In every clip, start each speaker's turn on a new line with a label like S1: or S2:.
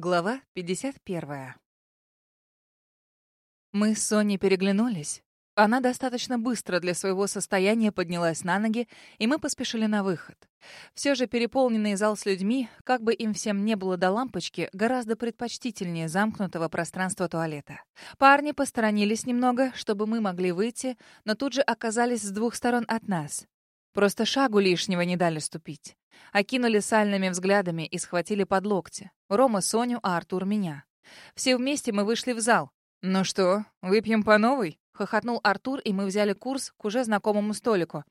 S1: Глава 51. Мы с Соней переглянулись. Она достаточно быстро для своего состояния поднялась на ноги, и мы поспешили на выход. Все же переполненный зал с людьми, как бы им всем не было до лампочки, гораздо предпочтительнее замкнутого пространства туалета. Парни посторонились немного, чтобы мы могли выйти, но тут же оказались с двух сторон от нас. Просто шагу лишнего не дали ступить. Окинули сальными взглядами и схватили под локти. Рома Соню, а Артур меня. Все вместе мы вышли в зал. «Ну что, выпьем по новой?» — хохотнул Артур, и мы взяли курс к уже знакомому столику.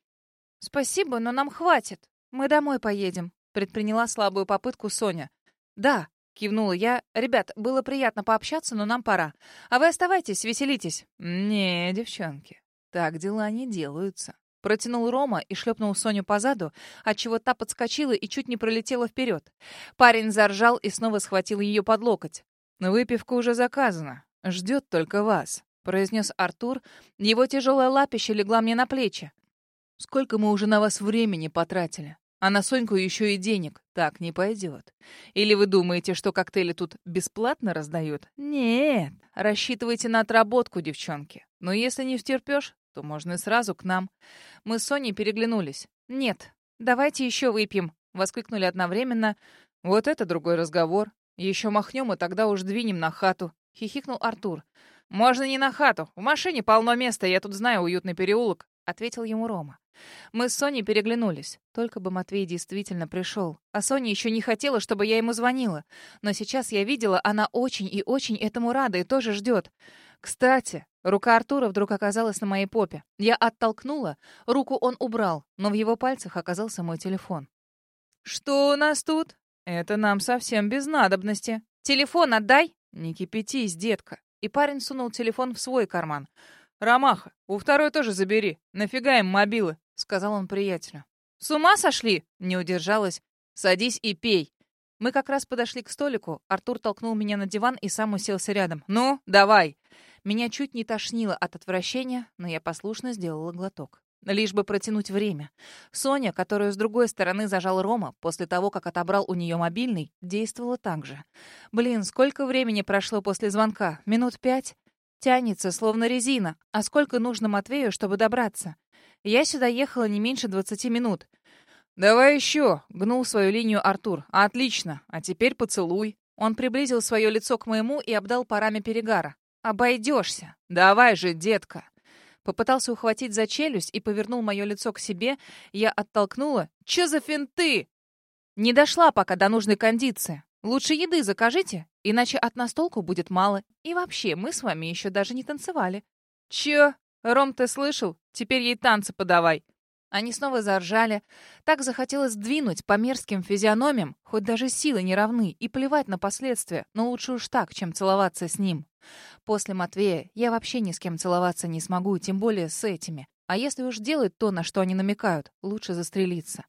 S1: «Спасибо, но нам хватит. Мы домой поедем», — предприняла слабую попытку Соня. «Да», — кивнула я. «Ребят, было приятно пообщаться, но нам пора. А вы оставайтесь, веселитесь». «Не, девчонки, так дела не делаются». Протянул Рома и шлепнул Соню по заду, отчего та подскочила и чуть не пролетела вперед. Парень заржал и снова схватил ее под локоть. «Выпивка уже заказана. Ждет только вас», — произнес Артур. Его тяжелая лапища легла мне на плечи. «Сколько мы уже на вас времени потратили? А на Соньку еще и денег. Так не пойдет. Или вы думаете, что коктейли тут бесплатно раздают? Нет, рассчитывайте на отработку, девчонки. Но если не втерпешь, то можно сразу к нам. Мы с Соней переглянулись. «Нет, давайте еще выпьем», — воскликнули одновременно. «Вот это другой разговор. Еще махнем, и тогда уж двинем на хату», — хихикнул Артур. «Можно не на хату. В машине полно места, я тут знаю уютный переулок», — ответил ему Рома. Мы с Соней переглянулись. Только бы Матвей действительно пришел. А Соня еще не хотела, чтобы я ему звонила. Но сейчас я видела, она очень и очень этому рада и тоже ждет. Кстати, рука Артура вдруг оказалась на моей попе. Я оттолкнула, руку он убрал, но в его пальцах оказался мой телефон. «Что у нас тут? Это нам совсем без надобности. Телефон отдай!» «Не кипятись, детка!» И парень сунул телефон в свой карман. «Ромаха, у второй тоже забери. Нафига им мобилы?» — сказал он приятелю. «С ума сошли?» — не удержалась. «Садись и пей». Мы как раз подошли к столику. Артур толкнул меня на диван и сам уселся рядом. «Ну, давай!» Меня чуть не тошнило от отвращения, но я послушно сделала глоток. Лишь бы протянуть время. Соня, которую с другой стороны зажал Рома после того, как отобрал у нее мобильный, действовала так же. Блин, сколько времени прошло после звонка? Минут пять? Тянется, словно резина. А сколько нужно Матвею, чтобы добраться? Я сюда ехала не меньше двадцати минут. «Давай еще!» — гнул свою линию Артур. «Отлично! А теперь поцелуй!» Он приблизил свое лицо к моему и обдал парами перегара. «Обойдешься! Давай же, детка!» Попытался ухватить за челюсть и повернул мое лицо к себе. Я оттолкнула. «Че за финты?» Не дошла пока до нужной кондиции. Лучше еды закажите, иначе от нас толку будет мало. И вообще, мы с вами еще даже не танцевали. Че? Ром, ты слышал? Теперь ей танцы подавай. Они снова заржали. Так захотелось двинуть по мерзким физиономиям, хоть даже силы не равны, и плевать на последствия, но лучше уж так, чем целоваться с ним. После Матвея я вообще ни с кем целоваться не смогу, тем более с этими. А если уж делать то, на что они намекают, лучше застрелиться.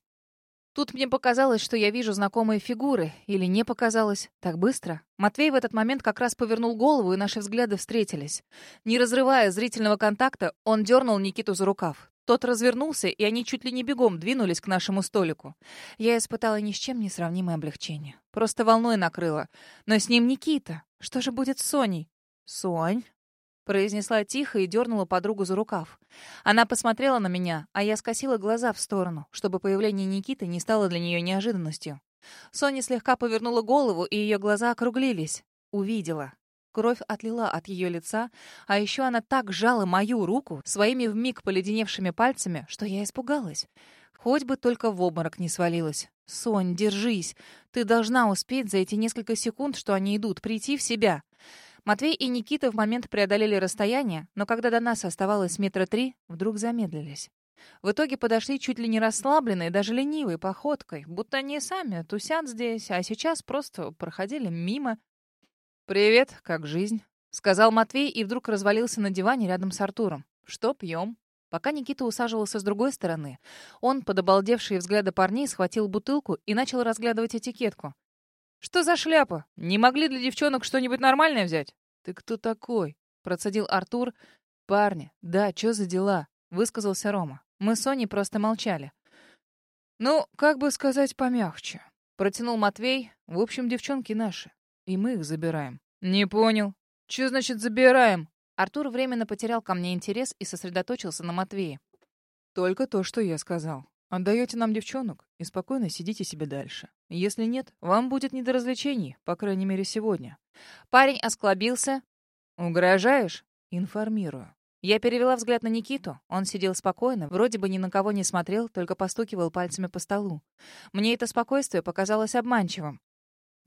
S1: Тут мне показалось, что я вижу знакомые фигуры. Или не показалось. Так быстро. Матвей в этот момент как раз повернул голову, и наши взгляды встретились. Не разрывая зрительного контакта, он дернул Никиту за рукав. Тот развернулся, и они чуть ли не бегом двинулись к нашему столику. Я испытала ни с чем не сравнимое облегчение. Просто волной накрыло. Но с ним Никита. Что же будет с Соней? «Сонь?» — произнесла тихо и дернула подругу за рукав. Она посмотрела на меня, а я скосила глаза в сторону, чтобы появление Никиты не стало для нее неожиданностью. Соня слегка повернула голову, и ее глаза округлились. Увидела. Кровь отлила от ее лица, а еще она так сжала мою руку своими вмиг поледеневшими пальцами, что я испугалась. Хоть бы только в обморок не свалилась. «Сонь, держись. Ты должна успеть за эти несколько секунд, что они идут, прийти в себя». Матвей и Никита в момент преодолели расстояние, но когда до нас оставалось метра три, вдруг замедлились. В итоге подошли чуть ли не расслабленные, даже ленивой походкой, будто они сами тусят здесь, а сейчас просто проходили мимо. «Привет, как жизнь?» — сказал Матвей и вдруг развалился на диване рядом с Артуром. «Что пьем?» Пока Никита усаживался с другой стороны, он, под обалдевшие взгляды парней, схватил бутылку и начал разглядывать этикетку. «Что за шляпа? Не могли для девчонок что-нибудь нормальное взять?» «Ты кто такой?» — процедил Артур. «Парни, да, что за дела?» — высказался Рома. Мы с Соней просто молчали. «Ну, как бы сказать помягче», — протянул Матвей. «В общем, девчонки наши. И мы их забираем». «Не понял. Что значит забираем?» Артур временно потерял ко мне интерес и сосредоточился на Матвее. «Только то, что я сказал. Отдаете нам девчонок и спокойно сидите себе дальше. Если нет, вам будет не до развлечений, по крайней мере, сегодня». Парень осклобился. «Угрожаешь?» «Информирую. Я перевела взгляд на Никиту. Он сидел спокойно, вроде бы ни на кого не смотрел, только постукивал пальцами по столу. Мне это спокойствие показалось обманчивым.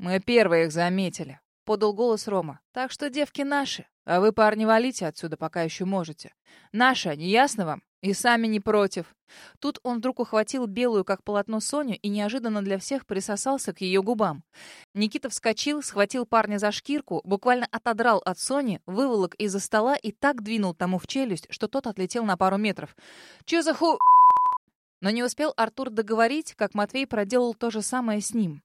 S1: «Мы первые их заметили», — подал голос Рома. «Так что девки наши, а вы, парни, валите отсюда, пока еще можете. Наши они, ясно вам? И сами не против». Тут он вдруг ухватил белую, как полотно, Соню и неожиданно для всех присосался к ее губам. Никита вскочил, схватил парня за шкирку, буквально отодрал от Сони, выволок из-за стола и так двинул тому в челюсть, что тот отлетел на пару метров. «Че за ху...» Но не успел Артур договорить, как Матвей проделал то же самое с ним.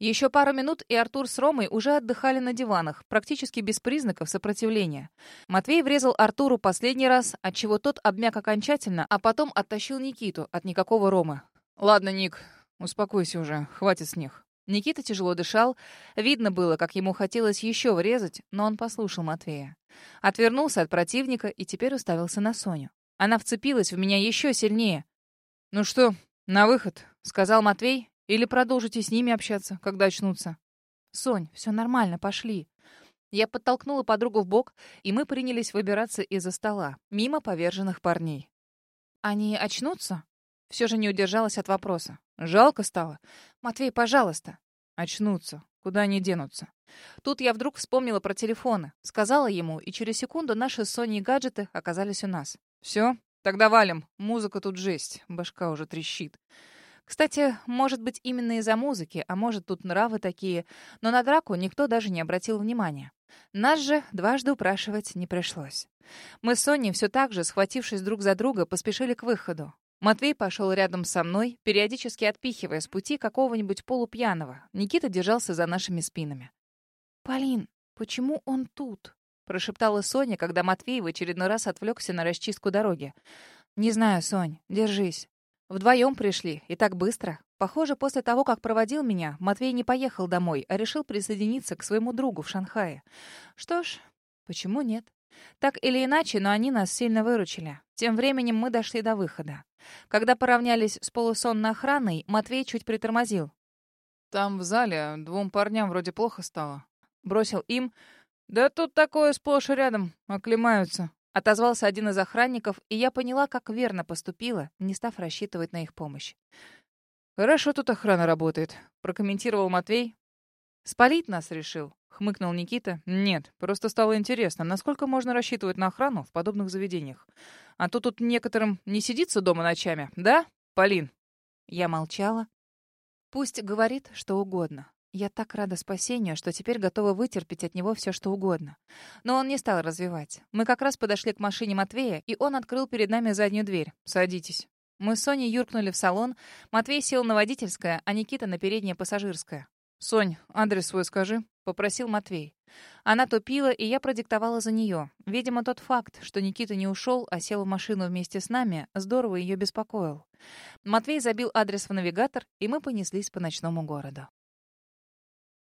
S1: Еще пару минут, и Артур с Ромой уже отдыхали на диванах, практически без признаков сопротивления. Матвей врезал Артуру последний раз, отчего тот обмяк окончательно, а потом оттащил Никиту от никакого Ромы. «Ладно, Ник, успокойся уже, хватит с них». Никита тяжело дышал. Видно было, как ему хотелось еще врезать, но он послушал Матвея. Отвернулся от противника и теперь уставился на Соню. Она вцепилась в меня еще сильнее. «Ну что, на выход», — сказал Матвей, или продолжите с ними общаться, когда очнутся? Сонь, все нормально, пошли. Я подтолкнула подругу в бок, и мы принялись выбираться из-за стола, мимо поверженных парней. Они очнутся? Все же не удержалась от вопроса. Жалко стало. Матвей, пожалуйста. Очнутся. Куда они денутся? Тут я вдруг вспомнила про телефоны. Сказала ему, и через секунду наши с Соней гаджеты оказались у нас. Все, тогда валим. Музыка тут жесть. Башка уже трещит. Кстати, может быть, именно из-за музыки, а может, тут нравы такие, но на драку никто даже не обратил внимания. Нас же дважды упрашивать не пришлось. Мы с Соней все так же, схватившись друг за друга, поспешили к выходу. Матвей пошел рядом со мной, периодически отпихивая с пути какого-нибудь полупьяного. Никита держался за нашими спинами. «Полин, почему он тут?» — прошептала Соня, когда Матвей в очередной раз отвлекся на расчистку дороги. «Не знаю, Сонь, держись. Вдвоем пришли, и так быстро. Похоже, после того, как проводил меня, Матвей не поехал домой, а решил присоединиться к своему другу в Шанхае. Что ж, почему нет? Так или иначе, но они нас сильно выручили. Тем временем мы дошли до выхода. Когда поравнялись с полусонной охраной, Матвей чуть притормозил. «Там в зале двум парням вроде плохо стало». Бросил им. «Да тут такое сплошь и рядом. Оклемаются». Отозвался один из охранников, и я поняла, как верно поступила, не став рассчитывать на их помощь. «Хорошо тут охрана работает», — прокомментировал Матвей. «Спалить нас решил», — хмыкнул Никита. «Нет, просто стало интересно, насколько можно рассчитывать на охрану в подобных заведениях. А то тут некоторым не сидится дома ночами, да, Полин?» Я молчала. «Пусть говорит что угодно. Я так рада спасению, что теперь готова вытерпеть от него все, что угодно. Но он не стал развивать. Мы как раз подошли к машине Матвея, и он открыл перед нами заднюю дверь. «Садитесь». Мы с Соней юркнули в салон. Матвей сел на водительское, а Никита на переднее пассажирское. «Сонь, адрес свой скажи», — попросил Матвей. Она тупила, и я продиктовала за нее. Видимо, тот факт, что Никита не ушел, а сел в машину вместе с нами, здорово ее беспокоил. Матвей забил адрес в навигатор, и мы понеслись по ночному городу.